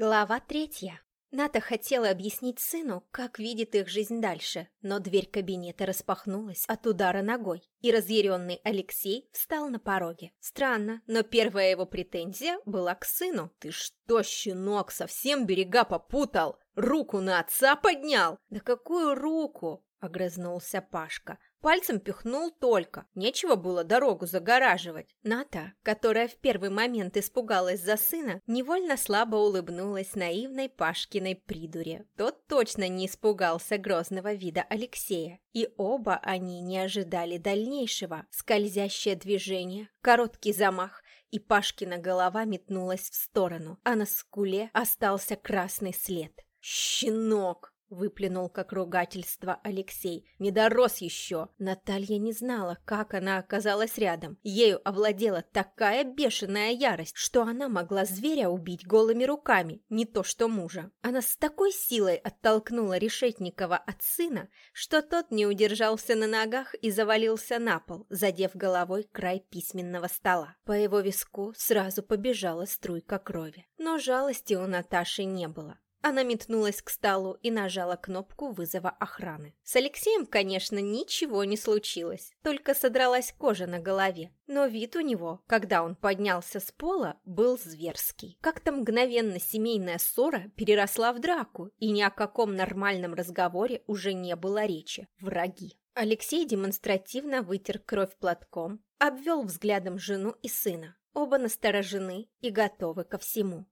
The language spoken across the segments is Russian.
Глава третья. Ната хотела объяснить сыну, как видит их жизнь дальше, но дверь кабинета распахнулась от удара ногой, и разъяренный Алексей встал на пороге. Странно, но первая его претензия была к сыну. «Ты что, щенок, совсем берега попутал? Руку на отца поднял?» «Да какую руку?» — огрызнулся Пашка. Пальцем пихнул только. Нечего было дорогу загораживать. Ната, которая в первый момент испугалась за сына, невольно слабо улыбнулась наивной Пашкиной придуре. Тот точно не испугался грозного вида Алексея. И оба они не ожидали дальнейшего. Скользящее движение, короткий замах, и Пашкина голова метнулась в сторону, а на скуле остался красный след. «Щенок!» Выплюнул как ругательство Алексей. Не дорос еще. Наталья не знала, как она оказалась рядом. Ею овладела такая бешеная ярость, что она могла зверя убить голыми руками, не то что мужа. Она с такой силой оттолкнула Решетникова от сына, что тот не удержался на ногах и завалился на пол, задев головой край письменного стола. По его виску сразу побежала струйка крови. Но жалости у Наташи не было. Она метнулась к столу и нажала кнопку вызова охраны. С Алексеем, конечно, ничего не случилось, только содралась кожа на голове. Но вид у него, когда он поднялся с пола, был зверский. Как-то мгновенно семейная ссора переросла в драку, и ни о каком нормальном разговоре уже не было речи. Враги. Алексей демонстративно вытер кровь платком, обвел взглядом жену и сына. Оба насторожены и готовы ко всему.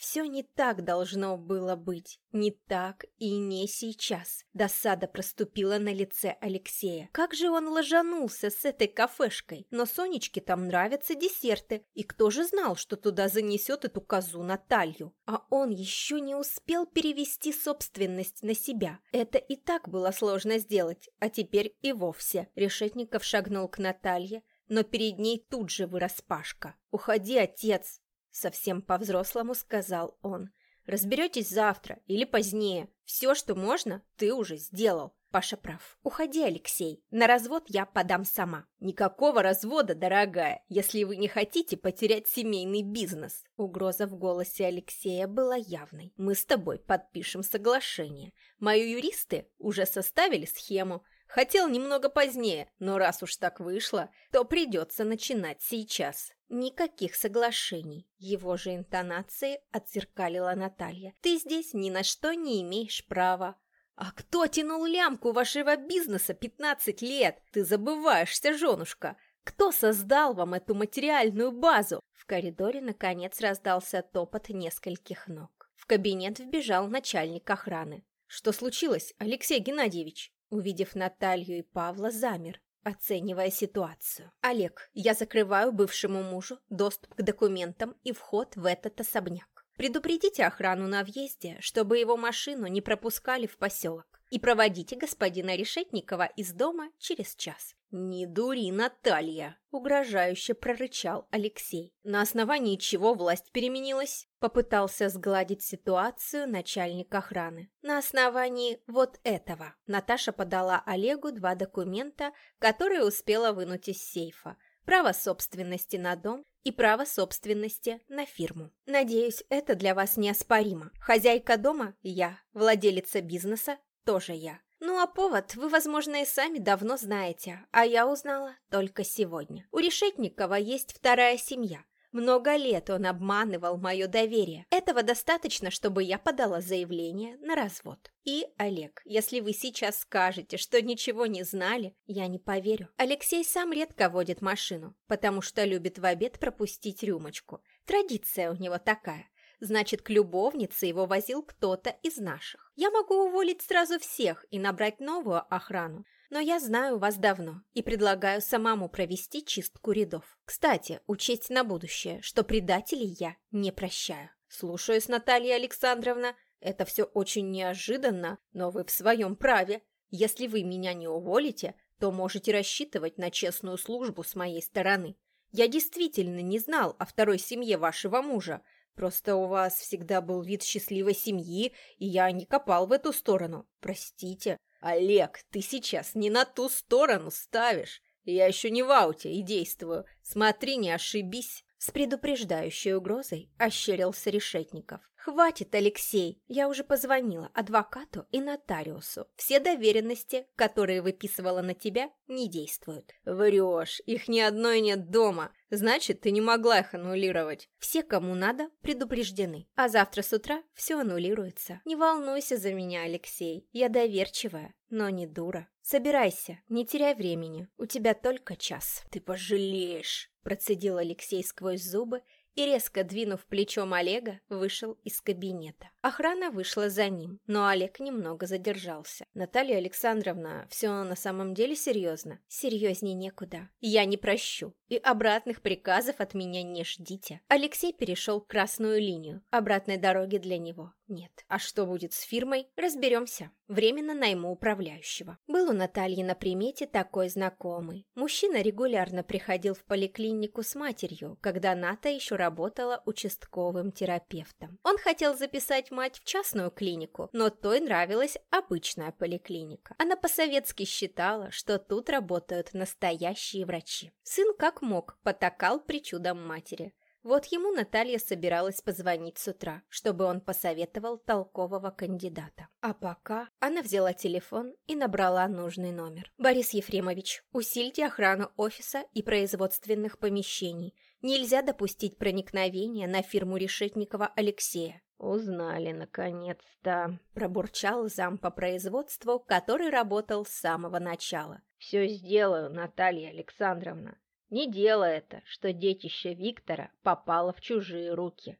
Все не так должно было быть. Не так и не сейчас. Досада проступила на лице Алексея. Как же он ложанулся с этой кафешкой? Но Сонечке там нравятся десерты. И кто же знал, что туда занесет эту козу Наталью? А он еще не успел перевести собственность на себя. Это и так было сложно сделать. А теперь и вовсе. Решетников шагнул к Наталье, но перед ней тут же вырос Пашка. «Уходи, отец!» Совсем по-взрослому сказал он. Разберетесь завтра или позднее. Все, что можно, ты уже сделал. Паша прав. Уходи, Алексей. На развод я подам сама. Никакого развода, дорогая, если вы не хотите потерять семейный бизнес. Угроза в голосе Алексея была явной. Мы с тобой подпишем соглашение. Мои юристы уже составили схему. Хотел немного позднее, но раз уж так вышло, то придется начинать сейчас. Никаких соглашений. Его же интонации отзеркалила Наталья. Ты здесь ни на что не имеешь права. А кто тянул лямку вашего бизнеса 15 лет? Ты забываешься, женушка. Кто создал вам эту материальную базу? В коридоре, наконец, раздался топот нескольких ног. В кабинет вбежал начальник охраны. Что случилось, Алексей Геннадьевич? Увидев Наталью и Павла, замер, оценивая ситуацию. «Олег, я закрываю бывшему мужу доступ к документам и вход в этот особняк. Предупредите охрану на въезде, чтобы его машину не пропускали в поселок. И проводите господина Решетникова из дома через час. «Не дури, Наталья!» — угрожающе прорычал Алексей. «На основании чего власть переменилась?» Попытался сгладить ситуацию начальник охраны. «На основании вот этого». Наташа подала Олегу два документа, которые успела вынуть из сейфа. Право собственности на дом и право собственности на фирму. Надеюсь, это для вас неоспоримо. Хозяйка дома – я, владелица бизнеса – тоже я. Ну а повод вы, возможно, и сами давно знаете, а я узнала только сегодня. У Решетникова есть вторая семья. Много лет он обманывал мое доверие. Этого достаточно, чтобы я подала заявление на развод. И, Олег, если вы сейчас скажете, что ничего не знали, я не поверю. Алексей сам редко водит машину, потому что любит в обед пропустить рюмочку. Традиция у него такая. Значит, к любовнице его возил кто-то из наших. Я могу уволить сразу всех и набрать новую охрану. Но я знаю вас давно и предлагаю самому провести чистку рядов. Кстати, учесть на будущее, что предателей я не прощаю. Слушаюсь, Наталья Александровна. Это все очень неожиданно, но вы в своем праве. Если вы меня не уволите, то можете рассчитывать на честную службу с моей стороны. Я действительно не знал о второй семье вашего мужа, Просто у вас всегда был вид счастливой семьи, и я не копал в эту сторону. Простите. Олег, ты сейчас не на ту сторону ставишь. Я еще не в ауте и действую. Смотри, не ошибись. С предупреждающей угрозой ощерился Решетников. «Хватит, Алексей! Я уже позвонила адвокату и нотариусу. Все доверенности, которые выписывала на тебя, не действуют». «Врешь, их ни одной нет дома. Значит, ты не могла их аннулировать». «Все, кому надо, предупреждены. А завтра с утра все аннулируется. Не волнуйся за меня, Алексей. Я доверчивая, но не дура. Собирайся, не теряй времени. У тебя только час». «Ты пожалеешь», – процедил Алексей сквозь зубы и, резко двинув плечом Олега, вышел из кабинета. Охрана вышла за ним, но Олег немного задержался. «Наталья Александровна, все на самом деле серьезно?» «Серьезней некуда. Я не прощу. И обратных приказов от меня не ждите». Алексей перешел красную линию. Обратной дороги для него нет. А что будет с фирмой? Разберемся. Временно найму управляющего. Был у Натальи на примете такой знакомый. Мужчина регулярно приходил в поликлинику с матерью, когда Ната еще работала участковым терапевтом. Он хотел записать мать в частную клинику, но той нравилась обычная поликлиника. Она по-советски считала, что тут работают настоящие врачи. Сын как мог потакал причудам матери. Вот ему Наталья собиралась позвонить с утра, чтобы он посоветовал толкового кандидата. А пока она взяла телефон и набрала нужный номер. «Борис Ефремович, усильте охрану офиса и производственных помещений. Нельзя допустить проникновения на фирму Решетникова Алексея». «Узнали, наконец-то», – пробурчал зам по производству, который работал с самого начала. «Все сделаю, Наталья Александровна. Не дело это, что детище Виктора попало в чужие руки.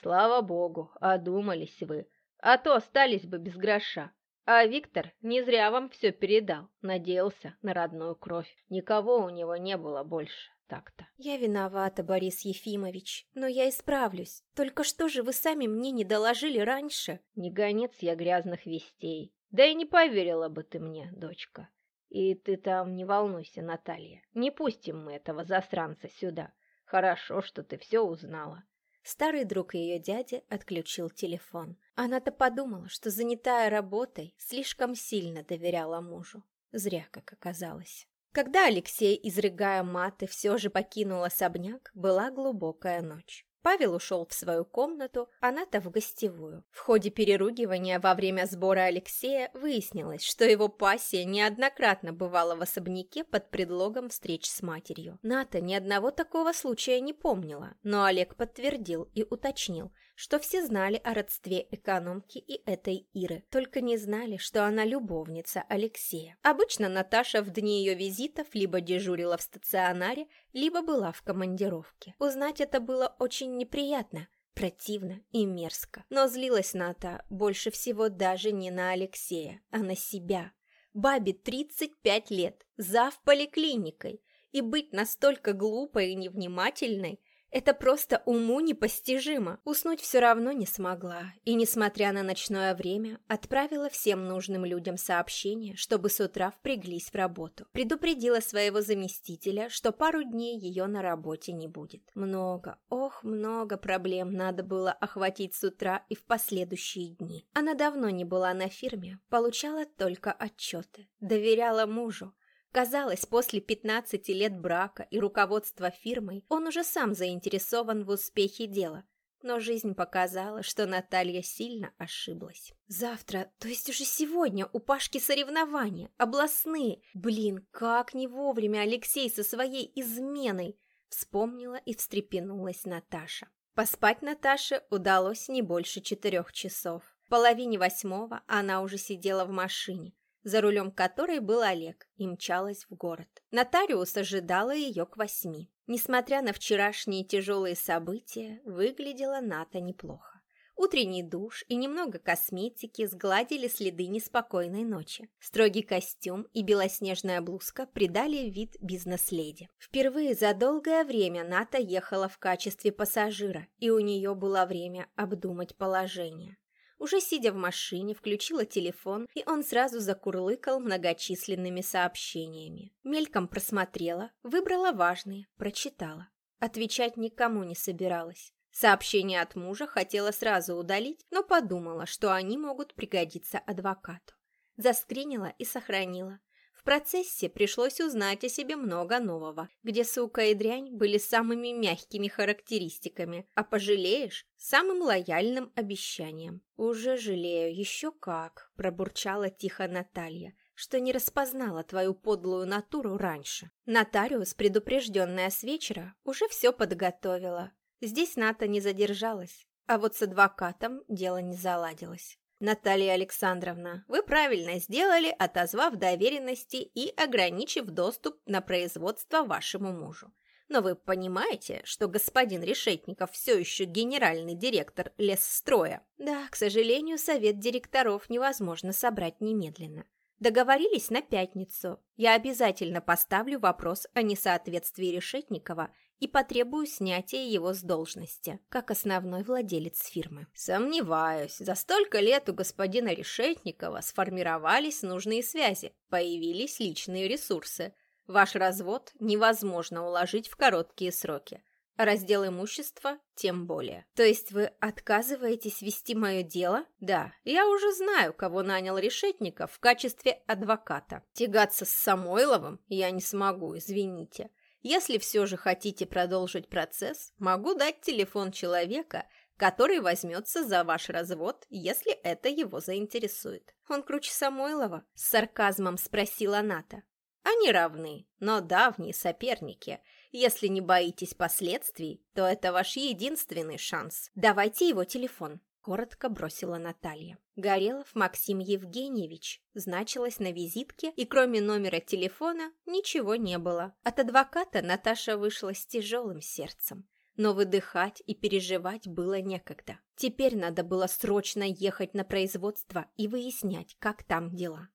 Слава богу, одумались вы, а то остались бы без гроша. А Виктор не зря вам все передал, надеялся на родную кровь. Никого у него не было больше так-то. Я виновата, Борис Ефимович, но я исправлюсь. Только что же вы сами мне не доложили раньше? Не гонец я грязных вестей. Да и не поверила бы ты мне, дочка. И ты там не волнуйся, Наталья. Не пустим мы этого засранца сюда. Хорошо, что ты все узнала. Старый друг ее дяди отключил телефон. Она-то подумала, что, занятая работой, слишком сильно доверяла мужу. Зря, как оказалось. Когда Алексей, изрыгая маты, все же покинул особняк, была глубокая ночь. Павел ушел в свою комнату, она-то в гостевую. В ходе переругивания во время сбора Алексея выяснилось, что его пассия неоднократно бывала в особняке под предлогом встреч с матерью. Ната ни одного такого случая не помнила, но Олег подтвердил и уточнил, что все знали о родстве экономки и этой Иры, только не знали, что она любовница Алексея. Обычно Наташа в дни ее визитов либо дежурила в стационаре, либо была в командировке. Узнать это было очень неприятно, противно и мерзко. Но злилась Ната больше всего даже не на Алексея, а на себя. Бабе 35 лет, зав поликлиникой, и быть настолько глупой и невнимательной это просто уму непостижимо. Уснуть все равно не смогла. И, несмотря на ночное время, отправила всем нужным людям сообщение, чтобы с утра впряглись в работу. Предупредила своего заместителя, что пару дней ее на работе не будет. Много, ох, много проблем надо было охватить с утра и в последующие дни. Она давно не была на фирме, получала только отчеты. Доверяла мужу. Казалось, после 15 лет брака и руководства фирмой он уже сам заинтересован в успехе дела. Но жизнь показала, что Наталья сильно ошиблась. Завтра, то есть уже сегодня, у Пашки соревнования, областные. Блин, как не вовремя Алексей со своей изменой. Вспомнила и встрепенулась Наташа. Поспать Наташе удалось не больше четырех часов. В половине восьмого она уже сидела в машине за рулем которой был Олег, и мчалась в город. Нотариус ожидала ее к восьми. Несмотря на вчерашние тяжелые события, выглядела Ната неплохо. Утренний душ и немного косметики сгладили следы неспокойной ночи. Строгий костюм и белоснежная блузка придали вид бизнес-леди. Впервые за долгое время Ната ехала в качестве пассажира, и у нее было время обдумать положение. Уже сидя в машине, включила телефон, и он сразу закурлыкал многочисленными сообщениями. Мельком просмотрела, выбрала важные, прочитала. Отвечать никому не собиралась. Сообщение от мужа хотела сразу удалить, но подумала, что они могут пригодиться адвокату. Заскринила и сохранила процессе пришлось узнать о себе много нового, где сука и дрянь были самыми мягкими характеристиками, а пожалеешь – самым лояльным обещанием. «Уже жалею, еще как», – пробурчала тихо Наталья что не распознала твою подлую натуру раньше. Нотариус, предупрежденная с вечера, уже все подготовила. Здесь Ната не задержалась, а вот с адвокатом дело не заладилось. «Наталья Александровна, вы правильно сделали, отозвав доверенности и ограничив доступ на производство вашему мужу. Но вы понимаете, что господин Решетников все еще генеральный директор лесстроя? Да, к сожалению, совет директоров невозможно собрать немедленно. Договорились на пятницу. Я обязательно поставлю вопрос о несоответствии Решетникова и потребую снятия его с должности, как основной владелец фирмы. Сомневаюсь, за столько лет у господина Решетникова сформировались нужные связи, появились личные ресурсы. Ваш развод невозможно уложить в короткие сроки. Раздел имущества тем более. То есть вы отказываетесь вести мое дело? Да, я уже знаю, кого нанял Решетников в качестве адвоката. Тягаться с Самойловым я не смогу, извините. Если все же хотите продолжить процесс, могу дать телефон человека, который возьмется за ваш развод, если это его заинтересует. Он круче Самойлова? С сарказмом спросила Ната. Они равны, но давние соперники – если не боитесь последствий, то это ваш единственный шанс. Давайте его телефон. Коротко бросила Наталья. Горелов Максим Евгеньевич значилось на визитке, и кроме номера телефона ничего не было. От адвоката Наташа вышла с тяжелым сердцем. Но выдыхать и переживать было некогда. Теперь надо было срочно ехать на производство и выяснять, как там дела.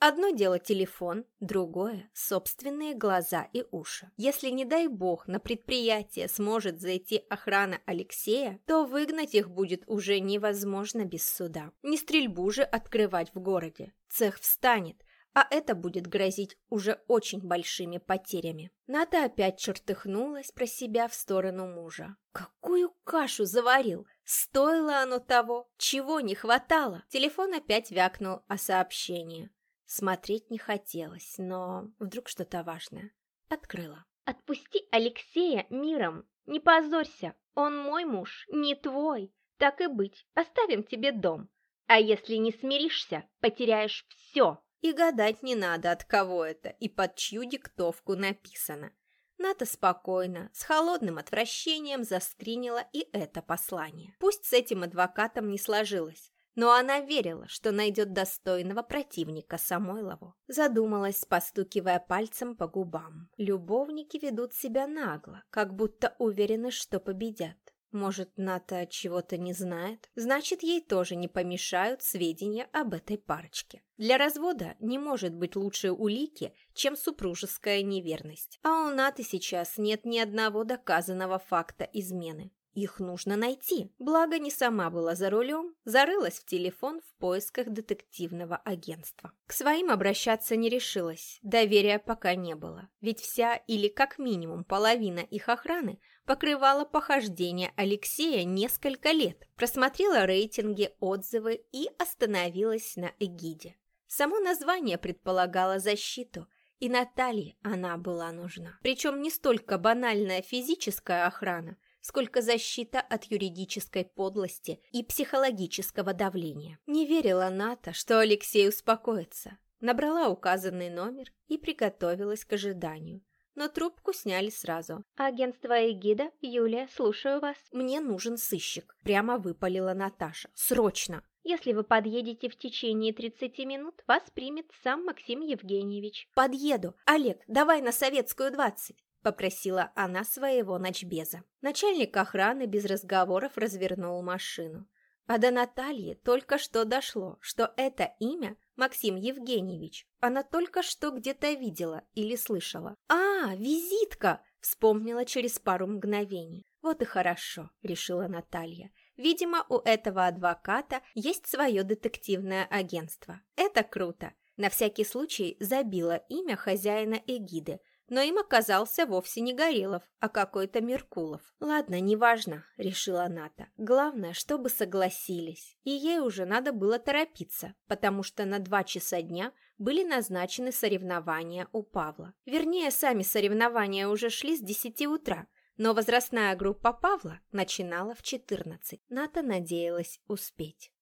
Одно дело телефон, другое – собственные глаза и уши. Если, не дай бог, на предприятие сможет зайти охрана Алексея, то выгнать их будет уже невозможно без суда. Не стрельбу же открывать в городе. Цех встанет, а это будет грозить уже очень большими потерями. Ната опять чертыхнулась про себя в сторону мужа. Какую кашу заварил! Стоило оно того? Чего не хватало? Телефон опять вякнул о сообщении. Смотреть не хотелось, но вдруг что-то важное. Открыла. «Отпусти Алексея миром, не позорься, он мой муж, не твой. Так и быть, оставим тебе дом. А если не смиришься, потеряешь все». И гадать не надо, от кого это и под чью диктовку написано. Ната спокойно, с холодным отвращением заскринила и это послание. Пусть с этим адвокатом не сложилось, но она верила, что найдет достойного противника Самойлову. Задумалась, постукивая пальцем по губам. Любовники ведут себя нагло, как будто уверены, что победят. Может, Ната чего-то не знает? Значит, ей тоже не помешают сведения об этой парочке. Для развода не может быть лучшей улики, чем супружеская неверность. А у Наты сейчас нет ни одного доказанного факта измены. Их нужно найти. Благо, не сама была за рулем, зарылась в телефон в поисках детективного агентства. К своим обращаться не решилась, доверия пока не было. Ведь вся или как минимум половина их охраны покрывала похождение Алексея несколько лет, просмотрела рейтинги, отзывы и остановилась на эгиде. Само название предполагало защиту – и Наталье она была нужна. Причем не столько банальная физическая охрана, сколько защита от юридической подлости и психологического давления. Не верила Ната, что Алексей успокоится. Набрала указанный номер и приготовилась к ожиданию. Но трубку сняли сразу. «Агентство Эгида, Юлия, слушаю вас». «Мне нужен сыщик», — прямо выпалила Наташа. «Срочно!» «Если вы подъедете в течение 30 минут, вас примет сам Максим Евгеньевич». «Подъеду. Олег, давай на Советскую 20». — попросила она своего ночбеза. Начальник охраны без разговоров развернул машину. А до Натальи только что дошло, что это имя Максим Евгеньевич она только что где-то видела или слышала. «А, визитка!» — вспомнила через пару мгновений. «Вот и хорошо», — решила Наталья. «Видимо, у этого адвоката есть свое детективное агентство. Это круто!» На всякий случай забила имя хозяина эгиды, но им оказался вовсе не Горелов, а какой-то Меркулов. «Ладно, неважно», — решила Ната. «Главное, чтобы согласились». И ей уже надо было торопиться, потому что на два часа дня были назначены соревнования у Павла. Вернее, сами соревнования уже шли с 10 утра, но возрастная группа Павла начинала в 14. Ната надеялась успеть.